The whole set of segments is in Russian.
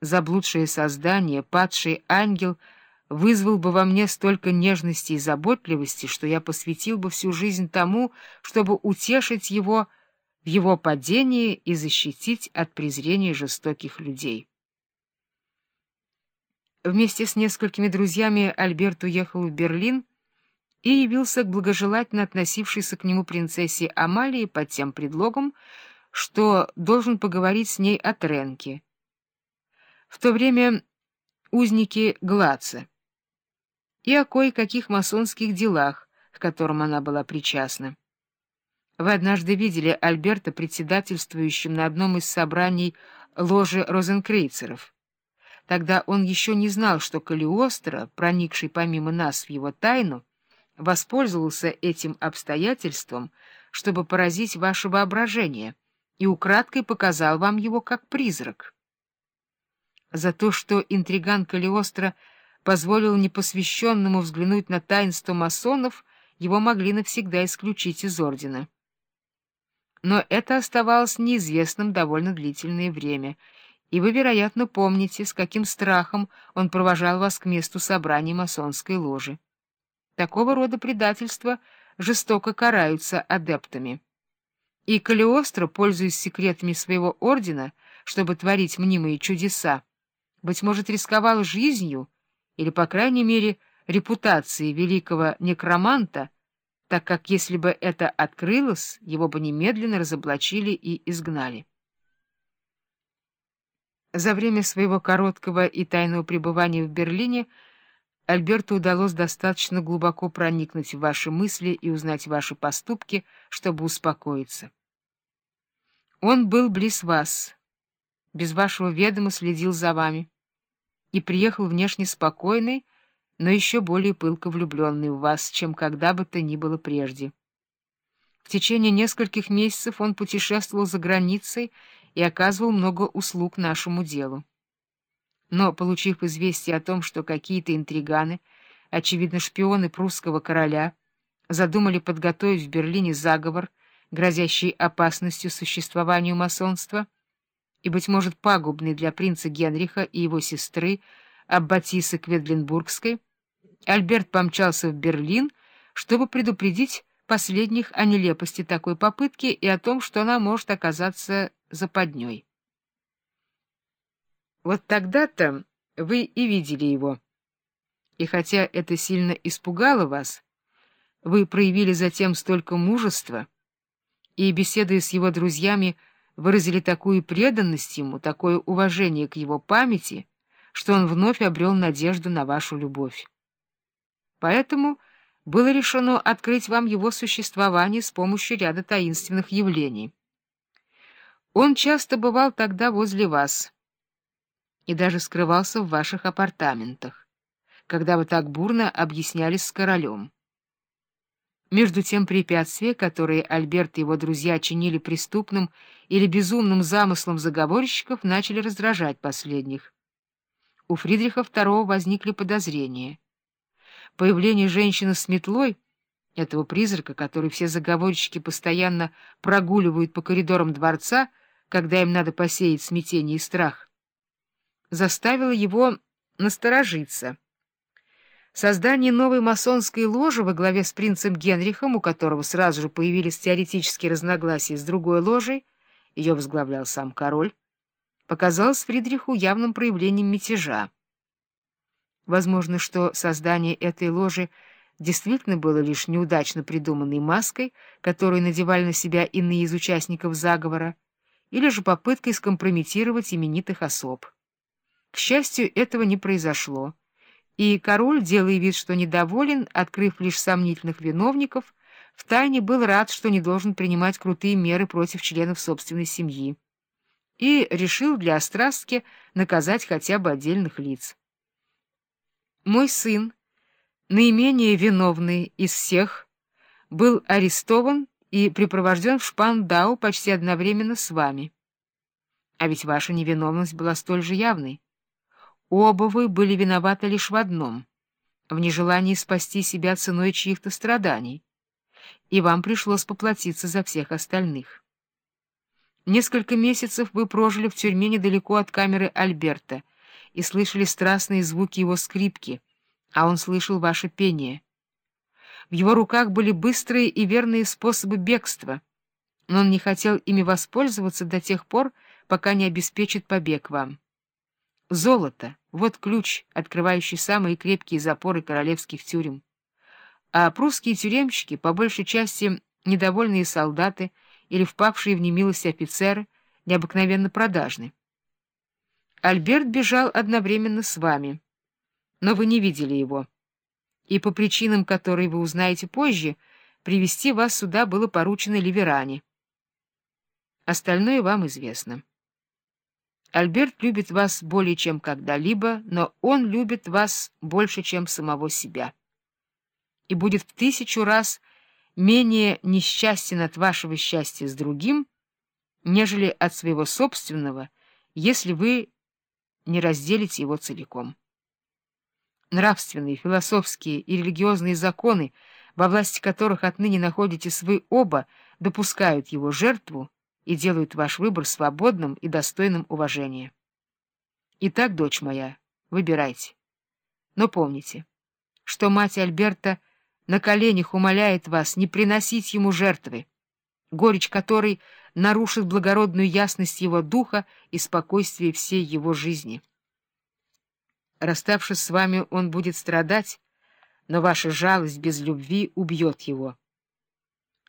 заблудшее создание, падший ангел вызвал бы во мне столько нежности и заботливости, что я посвятил бы всю жизнь тому, чтобы утешить его в его падении и защитить от презрения жестоких людей. Вместе с несколькими друзьями Альберт уехал в Берлин и явился к благожелательно относившейся к нему принцессе Амалии под тем предлогом, что должен поговорить с ней о Тренке. В то время узники Глаца и о кое-каких масонских делах, к которым она была причастна. Вы однажды видели Альберта председательствующим на одном из собраний ложи розенкрейцеров. Тогда он еще не знал, что Калиостро, проникший помимо нас в его тайну, воспользовался этим обстоятельством, чтобы поразить ваше воображение, и украдкой показал вам его как призрак. За то, что интриган Калиостро позволил непосвященному взглянуть на таинство масонов, его могли навсегда исключить из ордена. Но это оставалось неизвестным довольно длительное время, и вы, вероятно, помните, с каким страхом он провожал вас к месту собрания масонской ложи. Такого рода предательства жестоко караются адептами. И Калиостро, пользуясь секретами своего ордена, чтобы творить мнимые чудеса, быть может, рисковал жизнью или, по крайней мере, репутацией великого некроманта, так как, если бы это открылось, его бы немедленно разоблачили и изгнали. За время своего короткого и тайного пребывания в Берлине Альберту удалось достаточно глубоко проникнуть в ваши мысли и узнать ваши поступки, чтобы успокоиться. Он был близ вас, без вашего ведома следил за вами и приехал внешне спокойный, но еще более пылко влюбленный в вас, чем когда бы то ни было прежде. В течение нескольких месяцев он путешествовал за границей и оказывал много услуг нашему делу. Но, получив известие о том, что какие-то интриганы, очевидно, шпионы прусского короля, задумали подготовить в Берлине заговор, грозящий опасностью существованию масонства, и, быть может, пагубный для принца Генриха и его сестры Аббатисы Кведленбургской, Альберт помчался в Берлин, чтобы предупредить последних о нелепости такой попытки и о том, что она может оказаться западней. Вот тогда-то вы и видели его. И хотя это сильно испугало вас, вы проявили затем столько мужества и, беседуя с его друзьями, выразили такую преданность ему, такое уважение к его памяти, что он вновь обрел надежду на вашу любовь. Поэтому было решено открыть вам его существование с помощью ряда таинственных явлений. Он часто бывал тогда возле вас и даже скрывался в ваших апартаментах, когда вы так бурно объяснялись с королем. Между тем препятствия, которые Альберт и его друзья чинили преступным или безумным замыслом заговорщиков, начали раздражать последних. У Фридриха II возникли подозрения. Появление женщины с метлой, этого призрака, который все заговорщики постоянно прогуливают по коридорам дворца, когда им надо посеять смятение и страх, заставило его насторожиться — Создание новой масонской ложи во главе с принцем Генрихом, у которого сразу же появились теоретические разногласия с другой ложей, ее возглавлял сам король, показалось Фридриху явным проявлением мятежа. Возможно, что создание этой ложи действительно было лишь неудачно придуманной маской, которую надевали на себя иные из участников заговора, или же попыткой скомпрометировать именитых особ. К счастью, этого не произошло и король, делая вид, что недоволен, открыв лишь сомнительных виновников, втайне был рад, что не должен принимать крутые меры против членов собственной семьи, и решил для острастки наказать хотя бы отдельных лиц. Мой сын, наименее виновный из всех, был арестован и припровожден в Шпандау почти одновременно с вами. А ведь ваша невиновность была столь же явной. Оба вы были виноваты лишь в одном — в нежелании спасти себя ценой чьих-то страданий, и вам пришлось поплатиться за всех остальных. Несколько месяцев вы прожили в тюрьме недалеко от камеры Альберта и слышали страстные звуки его скрипки, а он слышал ваше пение. В его руках были быстрые и верные способы бегства, но он не хотел ими воспользоваться до тех пор, пока не обеспечит побег вам. Золото — вот ключ, открывающий самые крепкие запоры королевских тюрем. А прусские тюремщики, по большей части недовольные солдаты или впавшие в немилость офицеры, необыкновенно продажны. Альберт бежал одновременно с вами, но вы не видели его, и по причинам, которые вы узнаете позже, привести вас сюда было поручено Ливеране. Остальное вам известно. Альберт любит вас более чем когда-либо, но он любит вас больше, чем самого себя. И будет в тысячу раз менее несчастен от вашего счастья с другим, нежели от своего собственного, если вы не разделите его целиком. Нравственные, философские и религиозные законы, во власти которых отныне находитесь вы оба, допускают его жертву, и делают ваш выбор свободным и достойным уважения. Итак, дочь моя, выбирайте. Но помните, что мать Альберта на коленях умоляет вас не приносить ему жертвы, горечь которой нарушит благородную ясность его духа и спокойствие всей его жизни. Расставшись с вами, он будет страдать, но ваша жалость без любви убьет его.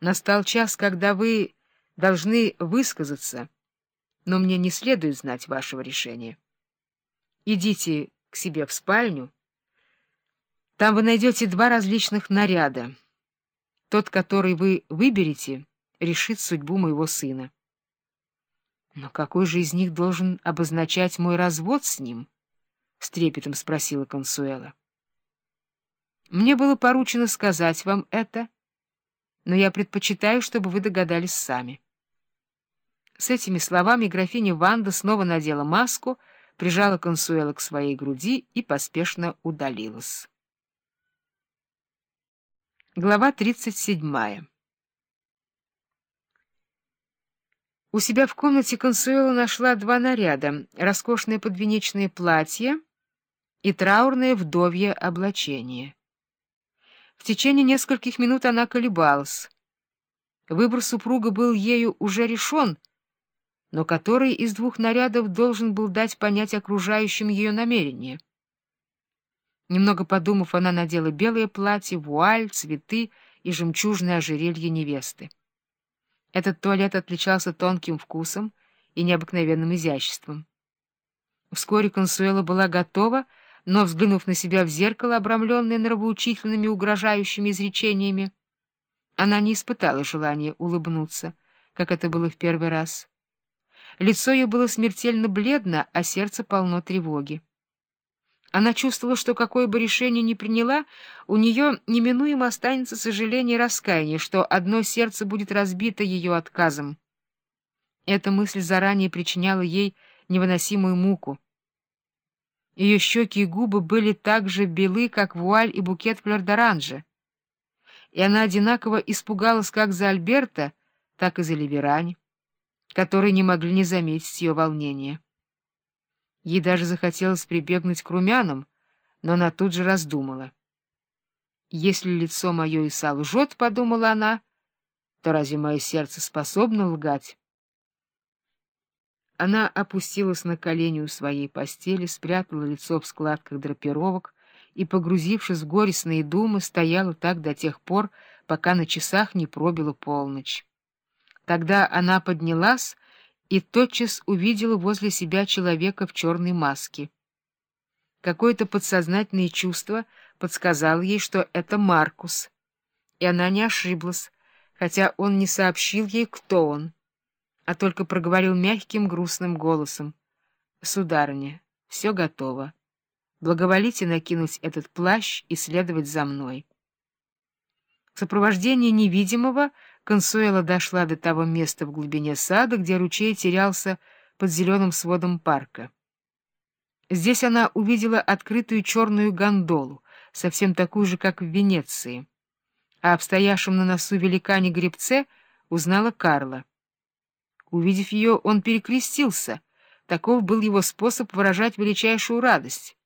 Настал час, когда вы должны высказаться, но мне не следует знать вашего решения. Идите к себе в спальню. Там вы найдете два различных наряда. Тот, который вы выберете, решит судьбу моего сына. Но какой же из них должен обозначать мой развод с ним? — с трепетом спросила Консуэла. Мне было поручено сказать вам это, но я предпочитаю, чтобы вы догадались сами. С этими словами графиня Ванда снова надела маску, прижала Консуэла к своей груди и поспешно удалилась. Глава 37 У себя в комнате Консуэла нашла два наряда — роскошное подвенечное платье и траурное вдовье облачение. В течение нескольких минут она колебалась. Выбор супруга был ею уже решен — но который из двух нарядов должен был дать понять окружающим ее намерение. Немного подумав, она надела белое платье, вуаль, цветы и жемчужное ожерелье невесты. Этот туалет отличался тонким вкусом и необыкновенным изяществом. Вскоре Консуэла была готова, но, взглянув на себя в зеркало, обрамленное нравоучительными угрожающими изречениями, она не испытала желания улыбнуться, как это было в первый раз. Лицо ее было смертельно бледно, а сердце полно тревоги. Она чувствовала, что какое бы решение ни приняла, у нее неминуемо останется сожаление и раскаяние, что одно сердце будет разбито ее отказом. Эта мысль заранее причиняла ей невыносимую муку. Ее щеки и губы были так же белы, как вуаль и букет флёр-д'оранжа. И она одинаково испугалась как за Альберта, так и за Ливерань которые не могли не заметить ее волнения. Ей даже захотелось прибегнуть к румянам, но она тут же раздумала. «Если лицо мое и солжет, — подумала она, — то разве мое сердце способно лгать?» Она опустилась на колени у своей постели, спрятала лицо в складках драпировок и, погрузившись в горестные думы, стояла так до тех пор, пока на часах не пробила полночь. Тогда она поднялась и тотчас увидела возле себя человека в черной маске. Какое-то подсознательное чувство подсказало ей, что это Маркус, и она не ошиблась, хотя он не сообщил ей, кто он, а только проговорил мягким грустным голосом. — Сударыня, все готово. Благоволите накинуть этот плащ и следовать за мной. В сопровождении невидимого Консуэла дошла до того места в глубине сада, где ручей терялся под зеленым сводом парка. Здесь она увидела открытую черную гондолу, совсем такую же, как в Венеции, а в стоявшем на носу великане-гребце узнала Карла. Увидев ее, он перекрестился. Таков был его способ выражать величайшую радость.